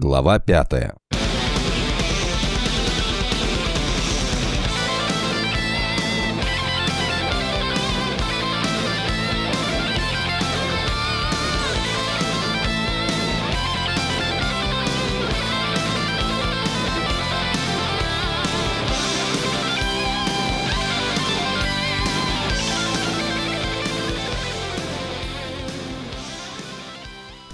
Глава пятая.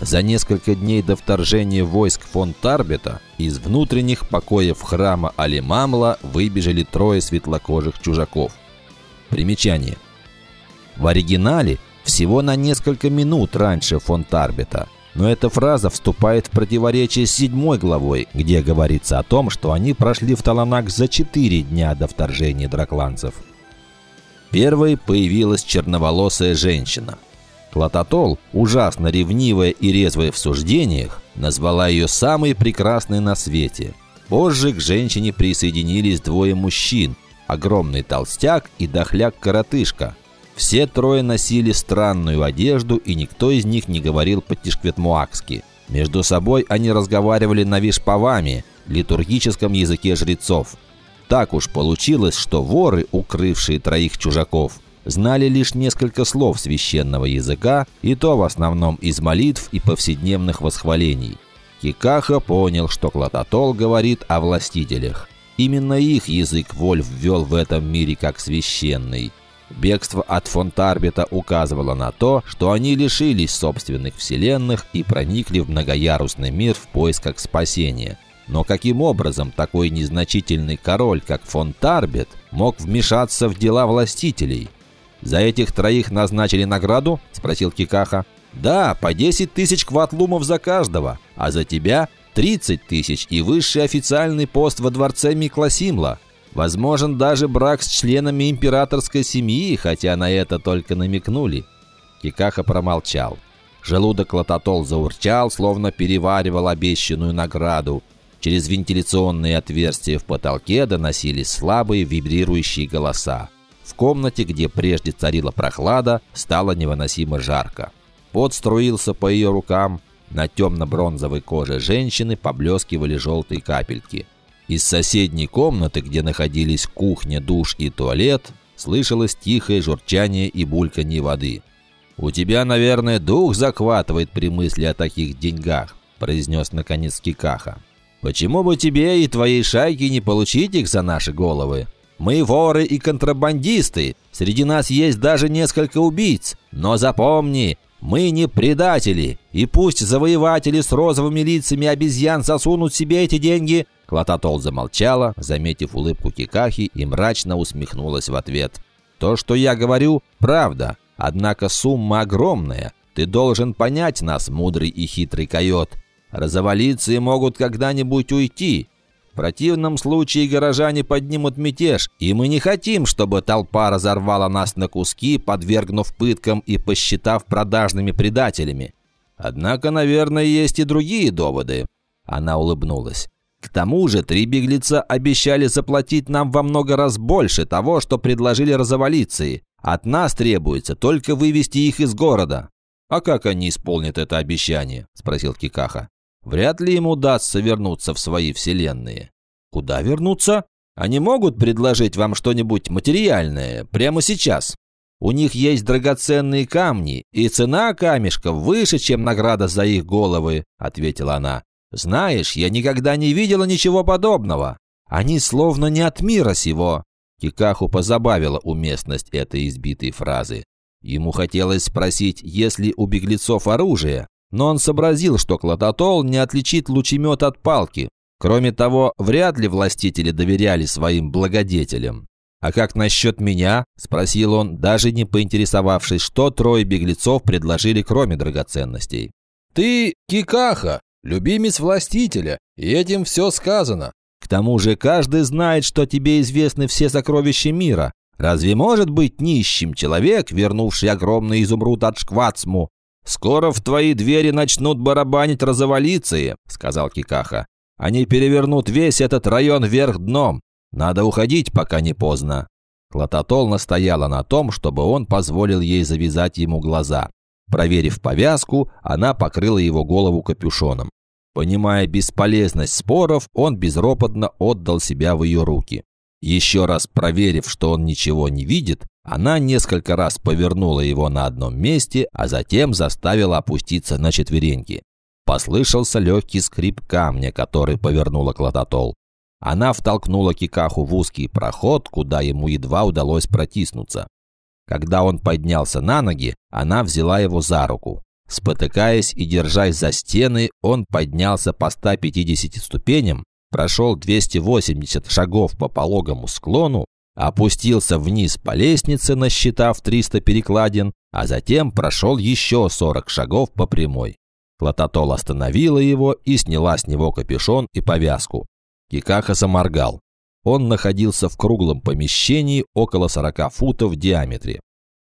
За несколько дней до вторжения войск фон Тарбета из внутренних покоев храма Алимамла выбежали трое светлокожих чужаков. Примечание. В оригинале всего на несколько минут раньше фон Тарбета, но эта фраза вступает в противоречие с седьмой главой, где говорится о том, что они прошли в Таланак за четыре дня до вторжения дракланцев. Первой появилась черноволосая женщина – Клототол, ужасно ревнивая и резвая в суждениях, назвала ее самой прекрасной на свете. Позже к женщине присоединились двое мужчин – огромный толстяк и дохляк-коротышка. Все трое носили странную одежду, и никто из них не говорил по-тишкветмуакски. Между собой они разговаривали на вишпавами, литургическом языке жрецов. Так уж получилось, что воры, укрывшие троих чужаков – знали лишь несколько слов священного языка, и то в основном из молитв и повседневных восхвалений. Кикаха понял, что Клототол говорит о властителях. Именно их язык Вольф ввел в этом мире как священный. Бегство от Фонтарбета указывало на то, что они лишились собственных вселенных и проникли в многоярусный мир в поисках спасения. Но каким образом такой незначительный король, как Фонтарбет, мог вмешаться в дела властителей? «За этих троих назначили награду?» – спросил Кикаха. «Да, по 10 тысяч кватлумов за каждого, а за тебя 30 тысяч и высший официальный пост во дворце Микласимла. Возможен даже брак с членами императорской семьи, хотя на это только намекнули». Кикаха промолчал. Желудок Лототол заурчал, словно переваривал обещанную награду. Через вентиляционные отверстия в потолке доносились слабые вибрирующие голоса. В комнате, где прежде царила прохлада, стало невыносимо жарко. Пот струился по ее рукам, на темно-бронзовой коже женщины поблескивали желтые капельки. Из соседней комнаты, где находились кухня, душ и туалет, слышалось тихое журчание и бульканье воды. «У тебя, наверное, дух захватывает при мысли о таких деньгах», произнес наконец Кикаха. «Почему бы тебе и твоей шайке не получить их за наши головы?» Мы воры и контрабандисты. Среди нас есть даже несколько убийц. Но запомни, мы не предатели. И пусть завоеватели с розовыми лицами обезьян засунут себе эти деньги...» Клототол замолчала, заметив улыбку Кикахи, и мрачно усмехнулась в ответ. «То, что я говорю, правда. Однако сумма огромная. Ты должен понять нас, мудрый и хитрый койот. Розоволицы могут когда-нибудь уйти, противном случае горожане поднимут мятеж, и мы не хотим, чтобы толпа разорвала нас на куски, подвергнув пыткам и посчитав продажными предателями. Однако, наверное, есть и другие доводы». Она улыбнулась. «К тому же три беглеца обещали заплатить нам во много раз больше того, что предложили розоволицы. От нас требуется только вывести их из города». «А как они исполнят это обещание?» – спросил Кикаха. Вряд ли им удастся вернуться в свои вселенные. Куда вернуться? Они могут предложить вам что-нибудь материальное прямо сейчас. У них есть драгоценные камни, и цена камешков выше, чем награда за их головы», — ответила она. «Знаешь, я никогда не видела ничего подобного. Они словно не от мира сего». Кикаху позабавила уместность этой избитой фразы. Ему хотелось спросить, есть ли у беглецов оружие, но он сообразил, что Клототол не отличит лучемет от палки. Кроме того, вряд ли властители доверяли своим благодетелям. «А как насчет меня?» – спросил он, даже не поинтересовавшись, что трое беглецов предложили, кроме драгоценностей. «Ты Кикаха, любимец властителя, и этим все сказано. К тому же каждый знает, что тебе известны все сокровища мира. Разве может быть нищим человек, вернувший огромный изумруд от Шквацму, «Скоро в твои двери начнут барабанить розоволицы», — сказал Кикаха. «Они перевернут весь этот район вверх дном. Надо уходить, пока не поздно». Клототол настояла на том, чтобы он позволил ей завязать ему глаза. Проверив повязку, она покрыла его голову капюшоном. Понимая бесполезность споров, он безропотно отдал себя в ее руки. Еще раз проверив, что он ничего не видит, она несколько раз повернула его на одном месте, а затем заставила опуститься на четвереньки. Послышался легкий скрип камня, который повернула Клототол. Она втолкнула Кикаху в узкий проход, куда ему едва удалось протиснуться. Когда он поднялся на ноги, она взяла его за руку. Спотыкаясь и держась за стены, он поднялся по 150 ступеням, прошел 280 шагов по пологому склону, опустился вниз по лестнице, насчитав 300 перекладин, а затем прошел еще 40 шагов по прямой. Клототол остановила его и сняла с него капюшон и повязку. Кикаха заморгал. Он находился в круглом помещении около 40 футов в диаметре.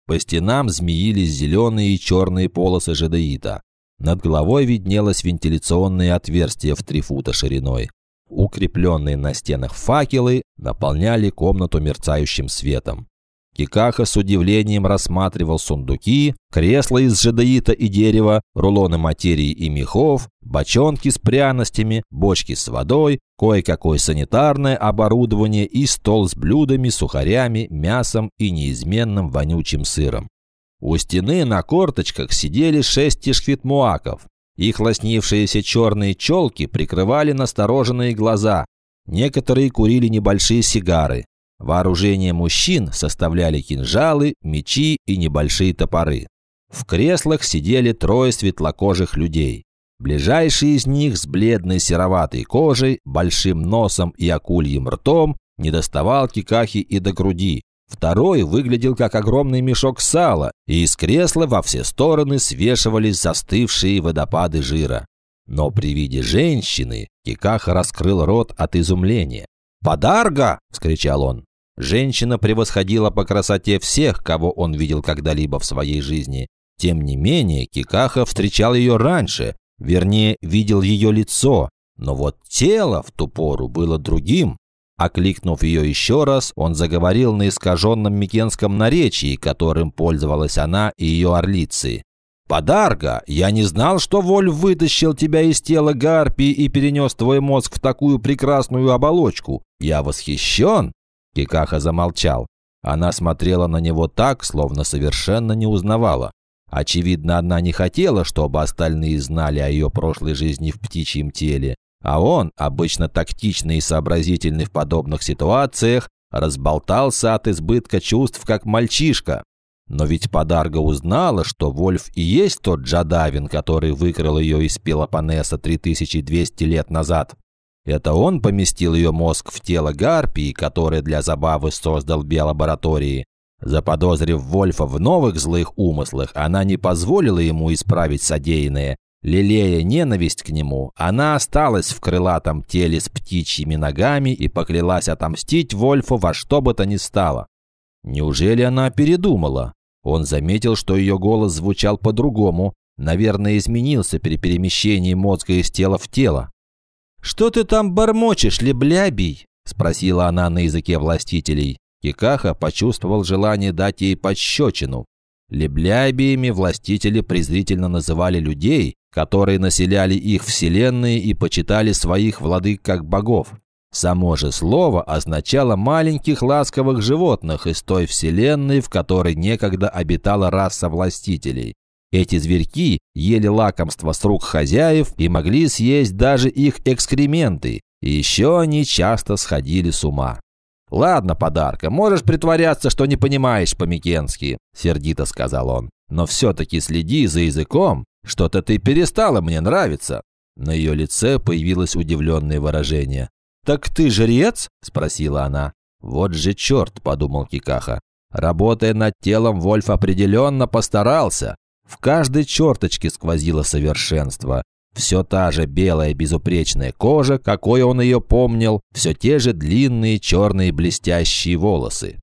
По стенам змеились зеленые и черные полосы жадеита. Над головой виднелось вентиляционное отверстие в 3 фута шириной. Укрепленные на стенах факелы наполняли комнату мерцающим светом. Кикаха с удивлением рассматривал сундуки, кресла из жадеита и дерева, рулоны материи и мехов, бочонки с пряностями, бочки с водой, кое-какое санитарное оборудование и стол с блюдами, сухарями, мясом и неизменным вонючим сыром. У стены на корточках сидели шесть тишхвитмуаков. Их лоснившиеся черные челки прикрывали настороженные глаза. Некоторые курили небольшие сигары. Вооружение мужчин составляли кинжалы, мечи и небольшие топоры. В креслах сидели трое светлокожих людей. Ближайший из них с бледной сероватой кожей, большим носом и акульим ртом не доставал кикахи и до груди. Второй выглядел как огромный мешок сала, и из кресла во все стороны свешивались застывшие водопады жира. Но при виде женщины Кикаха раскрыл рот от изумления. «Подарга!» – вскричал он. Женщина превосходила по красоте всех, кого он видел когда-либо в своей жизни. Тем не менее, Кикаха встречал ее раньше, вернее, видел ее лицо, но вот тело в ту пору было другим. Окликнув ее еще раз, он заговорил на искаженном микенском наречии, которым пользовалась она и ее орлицы. «Подарга, я не знал, что Вольф вытащил тебя из тела гарпии и перенес твой мозг в такую прекрасную оболочку. Я восхищен!» Кикаха замолчал. Она смотрела на него так, словно совершенно не узнавала. Очевидно, она не хотела, чтобы остальные знали о ее прошлой жизни в птичьем теле. А он, обычно тактичный и сообразительный в подобных ситуациях, разболтался от избытка чувств, как мальчишка. Но ведь Подарга узнала, что Вольф и есть тот Джадавин, который выкрал ее из Пелопоннеса 3200 лет назад. Это он поместил ее мозг в тело Гарпии, которое для забавы создал в биолаборатории. Заподозрив Вольфа в новых злых умыслах, она не позволила ему исправить содеянное. Лелея ненависть к нему, она осталась в крылатом теле с птичьими ногами и поклялась отомстить Вольфу во что бы то ни стало. Неужели она передумала? Он заметил, что ее голос звучал по-другому, наверное, изменился при перемещении мозга из тела в тело. «Что ты там бормочешь, леблябий?» – спросила она на языке властителей. Кикаха почувствовал желание дать ей подщечину. Леблябиями властители презрительно называли людей, которые населяли их вселенные и почитали своих владык как богов. Само же слово означало маленьких ласковых животных из той вселенной, в которой некогда обитала раса властителей. Эти зверьки ели лакомства с рук хозяев и могли съесть даже их экскременты, и еще они часто сходили с ума. «Ладно, подарка, можешь притворяться, что не понимаешь по-микенски», – сердито сказал он. «Но все-таки следи за языком, что-то ты перестала мне нравиться». На ее лице появилось удивленное выражение. «Так ты жрец?» – спросила она. «Вот же черт», – подумал Кикаха. Работая над телом, Вольф определенно постарался. В каждой черточке сквозило совершенство. Все та же белая безупречная кожа, какой он ее помнил, все те же длинные черные блестящие волосы.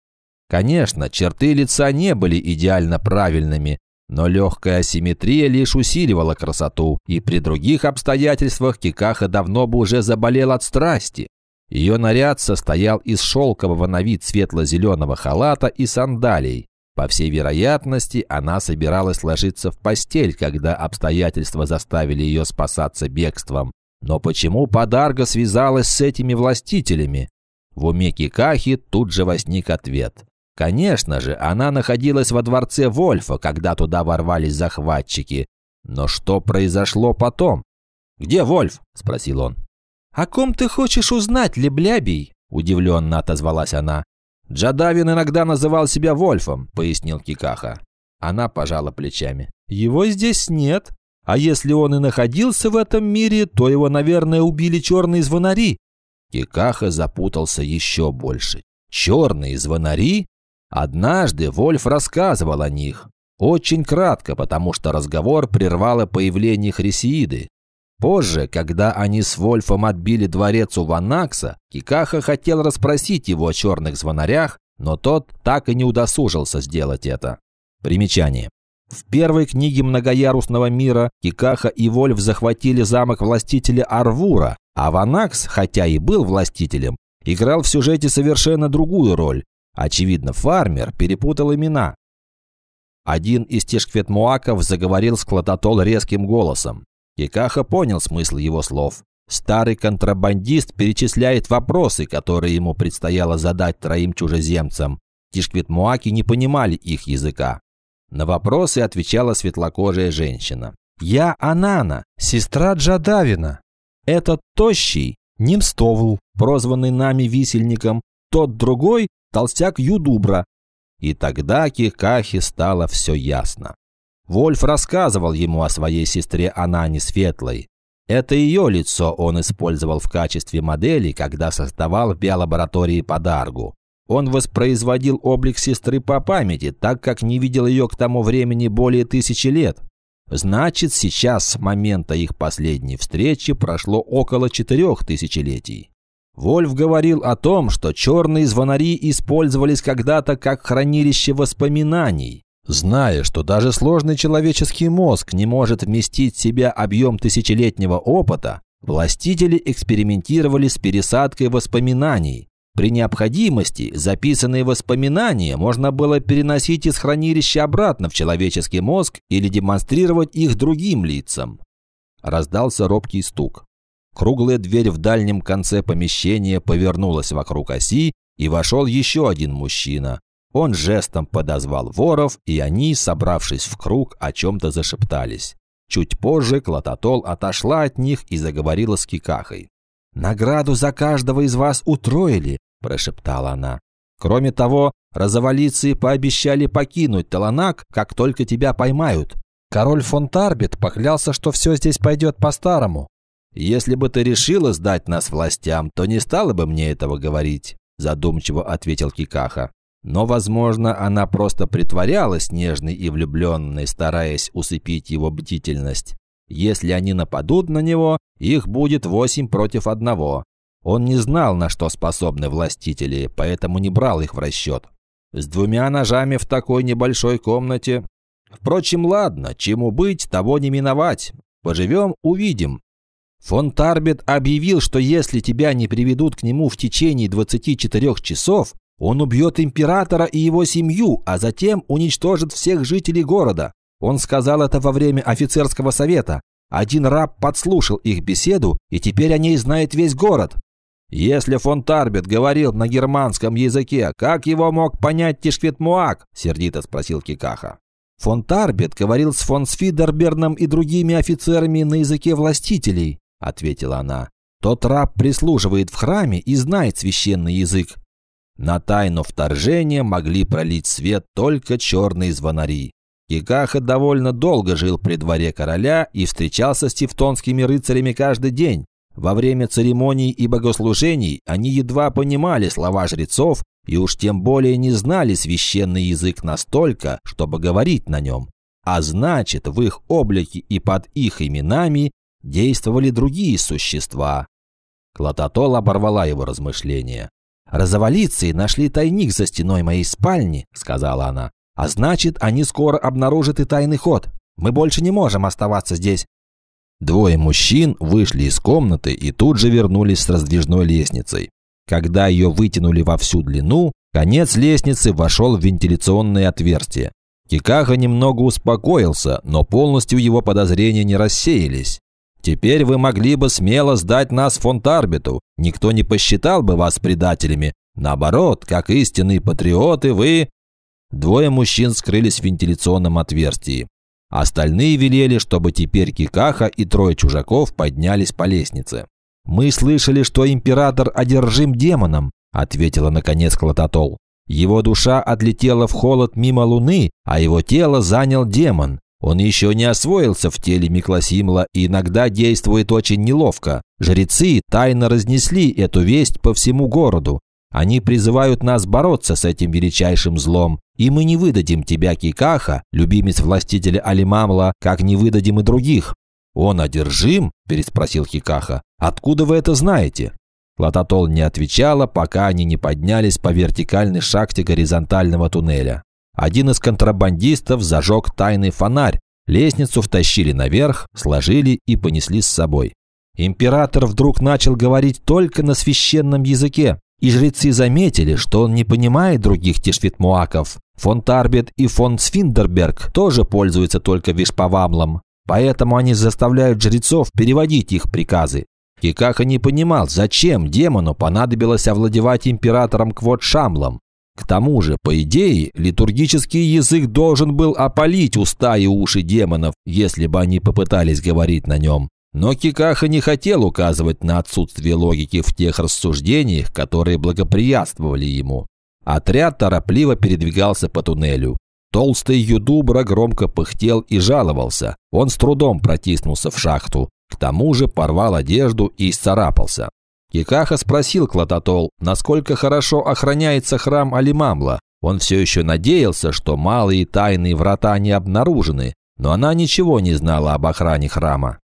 Конечно, черты лица не были идеально правильными, но легкая асимметрия лишь усиливала красоту, и при других обстоятельствах Кикаха давно бы уже заболел от страсти. Ее наряд состоял из шелкового на вид светло-зеленого халата и сандалий. По всей вероятности, она собиралась ложиться в постель, когда обстоятельства заставили ее спасаться бегством. Но почему Подарга связалась с этими властителями? В уме Кикахи тут же возник ответ. Конечно же, она находилась во дворце Вольфа, когда туда ворвались захватчики. Но что произошло потом? «Где Вольф?» – спросил он. «О ком ты хочешь узнать, Леблябий?» – удивленно отозвалась она. «Джадавин иногда называл себя Вольфом», – пояснил Кикаха. Она пожала плечами. «Его здесь нет. А если он и находился в этом мире, то его, наверное, убили черные звонари». Кикаха запутался еще больше. «Черные звонари? Однажды Вольф рассказывал о них. Очень кратко, потому что разговор прервало появление Хрисеиды. Позже, когда они с Вольфом отбили дворец у Ванакса, Кикаха хотел расспросить его о черных звонарях, но тот так и не удосужился сделать это. Примечание. В первой книге многоярусного мира Кикаха и Вольф захватили замок властителя Арвура, а Ванакс, хотя и был властителем, играл в сюжете совершенно другую роль. Очевидно, фармер перепутал имена. Один из тешкветмуаков заговорил с Клототол резким голосом. Кикаха понял смысл его слов. Старый контрабандист перечисляет вопросы, которые ему предстояло задать троим чужеземцам. Тишквитмуаки не понимали их языка. На вопросы отвечала светлокожая женщина. «Я Анана, сестра Джадавина. Этот тощий – Нимстовл, прозванный нами висельником. Тот другой – толстяк Юдубра». И тогда Кикахе стало все ясно. Вольф рассказывал ему о своей сестре Анане Светлой. Это ее лицо он использовал в качестве модели, когда создавал в биолаборатории подаргу. Он воспроизводил облик сестры по памяти, так как не видел ее к тому времени более тысячи лет. Значит, сейчас с момента их последней встречи прошло около четырех тысячелетий. Вольф говорил о том, что черные звонари использовались когда-то как хранилище воспоминаний. Зная, что даже сложный человеческий мозг не может вместить в себя объем тысячелетнего опыта, властители экспериментировали с пересадкой воспоминаний. При необходимости записанные воспоминания можно было переносить из хранилища обратно в человеческий мозг или демонстрировать их другим лицам. Раздался робкий стук. Круглая дверь в дальнем конце помещения повернулась вокруг оси, и вошел еще один мужчина, он жестом подозвал воров, и они, собравшись в круг, о чем-то зашептались. Чуть позже Клототол отошла от них и заговорила с Кикахой. «Награду за каждого из вас утроили», – прошептала она. «Кроме того, розоволицы пообещали покинуть Таланак, как только тебя поймают. Король фон Тарбит поклялся, что все здесь пойдет по-старому. Если бы ты решила сдать нас властям, то не стала бы мне этого говорить», – задумчиво ответил Кикаха. Но, возможно, она просто притворялась нежной и влюбленной, стараясь усыпить его бдительность. Если они нападут на него, их будет восемь против одного. Он не знал, на что способны властители, поэтому не брал их в расчет. С двумя ножами в такой небольшой комнате. Впрочем, ладно, чему быть, того не миновать. Поживем, увидим. Фон Тарбет объявил, что если тебя не приведут к нему в течение 24 часов, он убьет императора и его семью, а затем уничтожит всех жителей города. Он сказал это во время офицерского совета. Один раб подслушал их беседу, и теперь о ней знает весь город. «Если фон Тарбет говорил на германском языке, как его мог понять Тишквитмуак?» – сердито спросил Кикаха. «Фон Тарбет говорил с фон Сфидерберном и другими офицерами на языке властителей», – ответила она. «Тот раб прислуживает в храме и знает священный язык. На тайну вторжения могли пролить свет только черные звонари. Кикаха довольно долго жил при дворе короля и встречался с тевтонскими рыцарями каждый день. Во время церемоний и богослужений они едва понимали слова жрецов и уж тем более не знали священный язык настолько, чтобы говорить на нем. А значит, в их облике и под их именами действовали другие существа. Клототол оборвала его размышления. «Розоволицы нашли тайник за стеной моей спальни», — сказала она. «А значит, они скоро обнаружат и тайный ход. Мы больше не можем оставаться здесь». Двое мужчин вышли из комнаты и тут же вернулись с раздвижной лестницей. Когда ее вытянули во всю длину, конец лестницы вошел в вентиляционное отверстие. Кикаха немного успокоился, но полностью его подозрения не рассеялись. Теперь вы могли бы смело сдать нас фонтарбиту. Никто не посчитал бы вас предателями. Наоборот, как истинные патриоты, вы...» Двое мужчин скрылись в вентиляционном отверстии. Остальные велели, чтобы теперь Кикаха и трое чужаков поднялись по лестнице. «Мы слышали, что император одержим демоном», – ответила наконец Клототол. «Его душа отлетела в холод мимо луны, а его тело занял демон. Он еще не освоился в теле Микласимла и иногда действует очень неловко. Жрецы тайно разнесли эту весть по всему городу. Они призывают нас бороться с этим величайшим злом, и мы не выдадим тебя, Кикаха, любимец властителя Алимамла, как не выдадим и других». «Он одержим?» – переспросил Кикаха. «Откуда вы это знаете?» Лататол не отвечала, пока они не поднялись по вертикальной шахте горизонтального туннеля. Один из контрабандистов зажег тайный фонарь, лестницу втащили наверх, сложили и понесли с собой. Император вдруг начал говорить только на священном языке, и жрецы заметили, что он не понимает других тишвитмуаков. Фон Тарбет и фон Сфиндерберг тоже пользуются только вишпавамлом, поэтому они заставляют жрецов переводить их приказы. Кикаха не понимал, зачем демону понадобилось овладевать императором Квот-Шамлом. К тому же, по идее, литургический язык должен был опалить уста и уши демонов, если бы они попытались говорить на нем. Но Кикаха не хотел указывать на отсутствие логики в тех рассуждениях, которые благоприятствовали ему. Отряд торопливо передвигался по туннелю. Толстый Юдубра громко пыхтел и жаловался. Он с трудом протиснулся в шахту. К тому же порвал одежду и исцарапался. Кикаха спросил Клототол, насколько хорошо охраняется храм Алимамла. Он все еще надеялся, что малые тайные врата не обнаружены, но она ничего не знала об охране храма.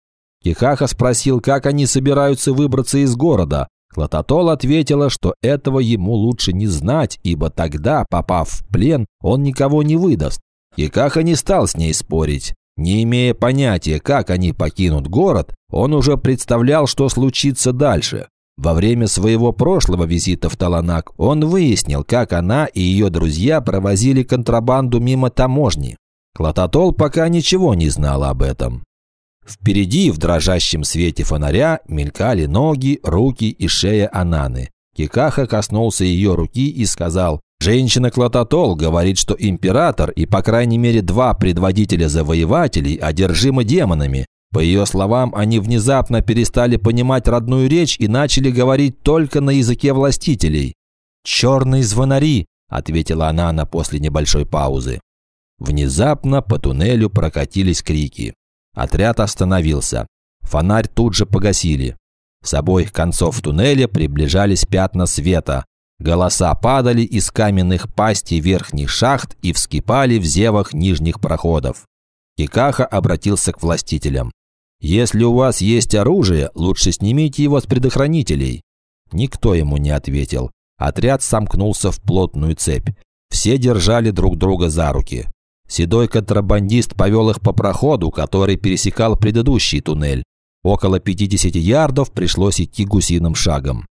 Кихаха спросил, как они собираются выбраться из города. Клототол ответила, что этого ему лучше не знать, ибо тогда, попав в плен, он никого не выдаст. Кикаха не стал с ней спорить. Не имея понятия, как они покинут город, он уже представлял, что случится дальше. Во время своего прошлого визита в Таланак он выяснил, как она и ее друзья провозили контрабанду мимо таможни. Клототол пока ничего не знала об этом. Впереди в дрожащем свете фонаря мелькали ноги, руки и шея Ананы. Кикаха коснулся ее руки и сказал, «Женщина Клототол говорит, что император и по крайней мере два предводителя завоевателей одержимы демонами. По ее словам, они внезапно перестали понимать родную речь и начали говорить только на языке властителей. «Черные звонари», – ответила Анана после небольшой паузы. Внезапно по туннелю прокатились крики. Отряд остановился. Фонарь тут же погасили. С обоих концов туннеля приближались пятна света. Голоса падали из каменных пастей верхних шахт и вскипали в зевах нижних проходов. Кикаха обратился к властителям. «Если у вас есть оружие, лучше снимите его с предохранителей». Никто ему не ответил. Отряд сомкнулся в плотную цепь. Все держали друг друга за руки. Седой контрабандист повел их по проходу, который пересекал предыдущий туннель. Около 50 ярдов пришлось идти гусиным шагом.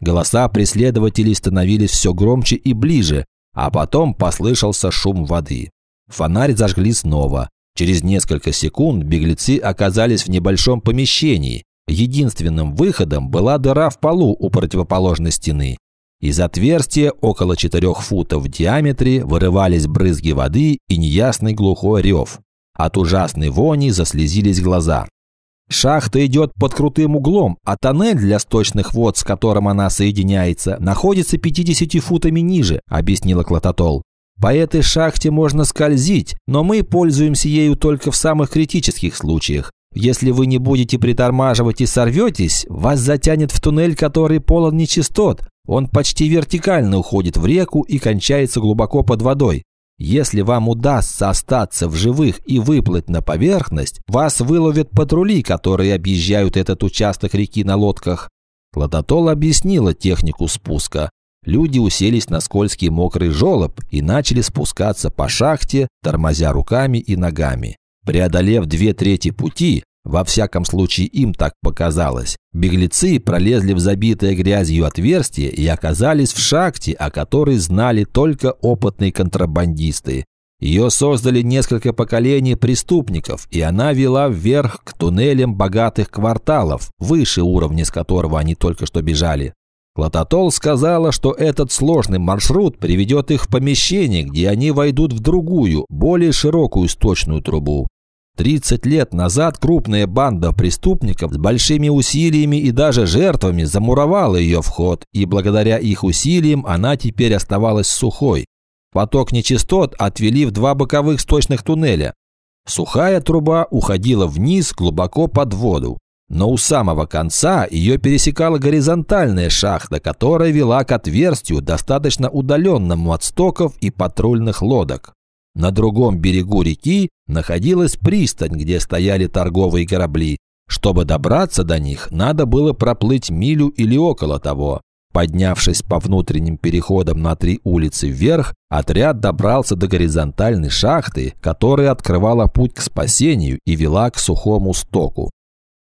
Голоса преследователей становились все громче и ближе, а потом послышался шум воды. Фонарь зажгли снова. Через несколько секунд беглецы оказались в небольшом помещении. Единственным выходом была дыра в полу у противоположной стены. Из отверстия около четырех футов в диаметре вырывались брызги воды и неясный глухой рев. От ужасной вони заслезились глаза. Шахта идет под крутым углом, а тоннель для сточных вод, с которым она соединяется, находится 50 футами ниже, объяснила Клототол. По этой шахте можно скользить, но мы пользуемся ею только в самых критических случаях. Если вы не будете притормаживать и сорветесь, вас затянет в туннель, который полон нечистот, он почти вертикально уходит в реку и кончается глубоко под водой. Если вам удастся остаться в живых и выплыть на поверхность, вас выловят патрули, которые объезжают этот участок реки на лодках. Кладотол объяснила технику спуска. Люди уселись на скользкий мокрый желоб и начали спускаться по шахте, тормозя руками и ногами. Преодолев две трети пути, во всяком случае, им так показалось. Беглецы пролезли в забитое грязью отверстие и оказались в шахте, о которой знали только опытные контрабандисты. Ее создали несколько поколений преступников, и она вела вверх к туннелям богатых кварталов, выше уровня, с которого они только что бежали. Клототол сказала, что этот сложный маршрут приведет их в помещение, где они войдут в другую, более широкую сточную трубу. 30 лет назад крупная банда преступников с большими усилиями и даже жертвами замуровала ее вход, и благодаря их усилиям она теперь оставалась сухой. Поток нечистот отвели в два боковых сточных туннеля. Сухая труба уходила вниз глубоко под воду. Но у самого конца ее пересекала горизонтальная шахта, которая вела к отверстию, достаточно удаленному от стоков и патрульных лодок. На другом берегу реки находилась пристань, где стояли торговые корабли. Чтобы добраться до них, надо было проплыть милю или около того. Поднявшись по внутренним переходам на три улицы вверх, отряд добрался до горизонтальной шахты, которая открывала путь к спасению и вела к сухому стоку.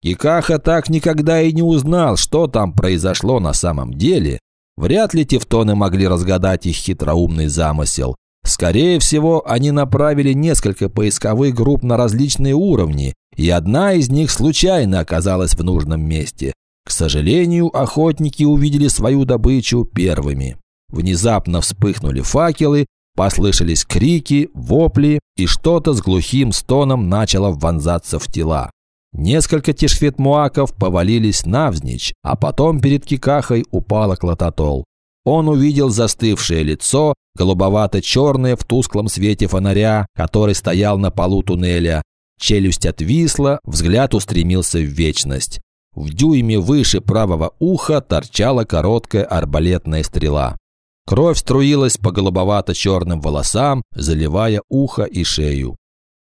Кикаха так никогда и не узнал, что там произошло на самом деле. Вряд ли тевтоны могли разгадать их хитроумный замысел. Скорее всего, они направили несколько поисковых групп на различные уровни, и одна из них случайно оказалась в нужном месте. К сожалению, охотники увидели свою добычу первыми. Внезапно вспыхнули факелы, послышались крики, вопли, и что-то с глухим стоном начало вонзаться в тела. Несколько тишфетмуаков повалились навзничь, а потом перед Кикахой упала Клототол. Он увидел застывшее лицо, голубовато-черное в тусклом свете фонаря, который стоял на полу туннеля. Челюсть отвисла, взгляд устремился в вечность. В дюйме выше правого уха торчала короткая арбалетная стрела. Кровь струилась по голубовато-черным волосам, заливая ухо и шею.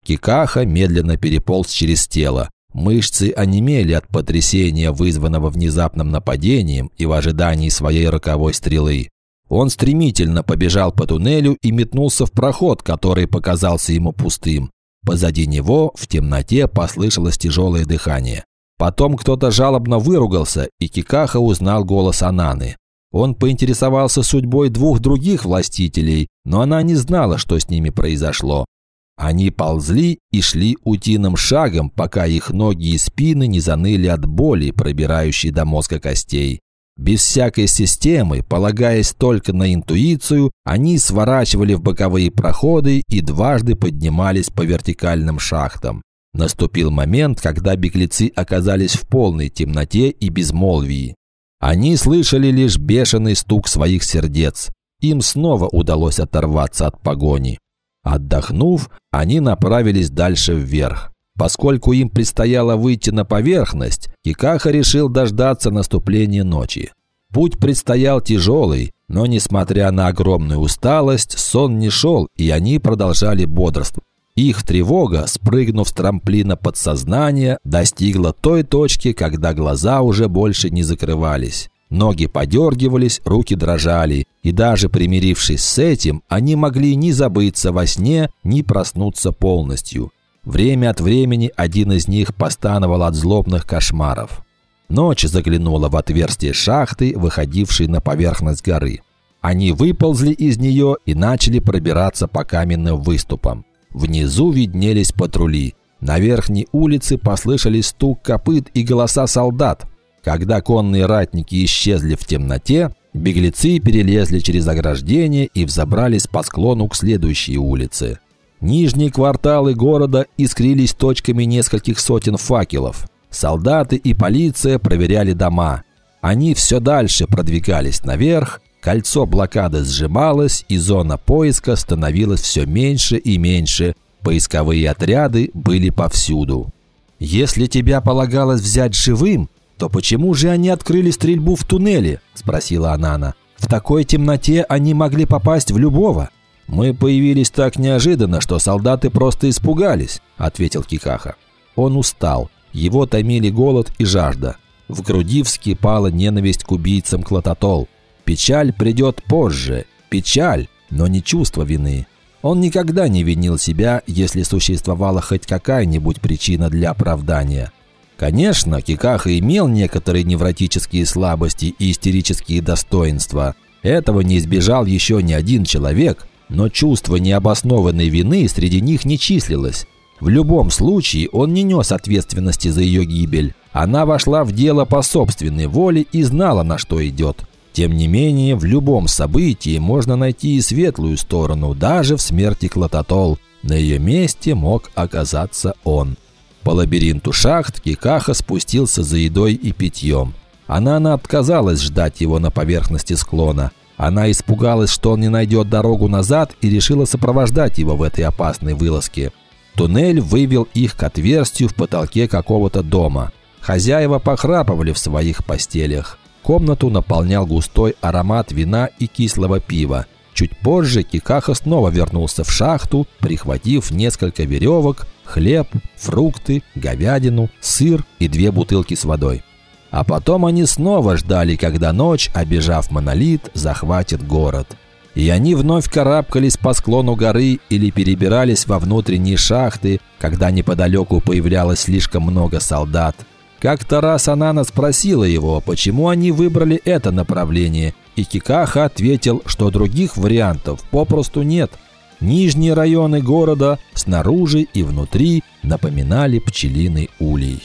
Кикаха медленно переполз через тело. Мышцы онемели от потрясения, вызванного внезапным нападением и в ожидании своей роковой стрелы. Он стремительно побежал по туннелю и метнулся в проход, который показался ему пустым. Позади него в темноте послышалось тяжелое дыхание. Потом кто-то жалобно выругался, и Кикаха узнал голос Ананы. Он поинтересовался судьбой двух других властителей, но она не знала, что с ними произошло. Они ползли и шли утиным шагом, пока их ноги и спины не заныли от боли, пробирающей до мозга костей. Без всякой системы, полагаясь только на интуицию, они сворачивали в боковые проходы и дважды поднимались по вертикальным шахтам. Наступил момент, когда беглецы оказались в полной темноте и безмолвии. Они слышали лишь бешеный стук своих сердец. Им снова удалось оторваться от погони. Отдохнув, они направились дальше вверх. Поскольку им предстояло выйти на поверхность, Кикаха решил дождаться наступления ночи. Путь предстоял тяжелый, но, несмотря на огромную усталость, сон не шел, и они продолжали бодрствовать. Их тревога, спрыгнув с трамплина подсознания, достигла той точки, когда глаза уже больше не закрывались. Ноги подергивались, руки дрожали, и даже примирившись с этим, они могли ни забыться во сне, ни проснуться полностью. Время от времени один из них постановал от злобных кошмаров. Ночь заглянула в отверстие шахты, выходившей на поверхность горы. Они выползли из нее и начали пробираться по каменным выступам. Внизу виднелись патрули. На верхней улице послышались стук копыт и голоса солдат. Когда конные ратники исчезли в темноте, беглецы перелезли через ограждение и взобрались по склону к следующей улице. Нижние кварталы города искрились точками нескольких сотен факелов. Солдаты и полиция проверяли дома. Они все дальше продвигались наверх, Кольцо блокады сжималось, и зона поиска становилась все меньше и меньше. Поисковые отряды были повсюду. «Если тебя полагалось взять живым, то почему же они открыли стрельбу в туннеле?» – спросила Анана. «В такой темноте они могли попасть в любого». «Мы появились так неожиданно, что солдаты просто испугались», – ответил Кикаха. Он устал. Его томили голод и жажда. В груди вскипала ненависть к убийцам Клототол. Печаль придет позже. Печаль, но не чувство вины. Он никогда не винил себя, если существовала хоть какая-нибудь причина для оправдания. Конечно, Кикаха имел некоторые невротические слабости и истерические достоинства. Этого не избежал еще ни один человек, Но чувство необоснованной вины среди них не числилось. В любом случае он не нес ответственности за ее гибель. Она вошла в дело по собственной воле и знала, на что идет. Тем не менее, в любом событии можно найти и светлую сторону, даже в смерти Клототол. На ее месте мог оказаться он. По лабиринту шахт Кикаха спустился за едой и питьем. Она отказалась ждать его на поверхности склона. Она испугалась, что он не найдет дорогу назад и решила сопровождать его в этой опасной вылазке. Туннель вывел их к отверстию в потолке какого-то дома. Хозяева похрапывали в своих постелях. Комнату наполнял густой аромат вина и кислого пива. Чуть позже Кикаха снова вернулся в шахту, прихватив несколько веревок, хлеб, фрукты, говядину, сыр и две бутылки с водой. А потом они снова ждали, когда ночь, обижав монолит, захватит город. И они вновь карабкались по склону горы или перебирались во внутренние шахты, когда неподалеку появлялось слишком много солдат. Как-то раз Анана спросила его, почему они выбрали это направление, и Кикаха ответил, что других вариантов попросту нет. Нижние районы города снаружи и внутри напоминали пчелиный улей.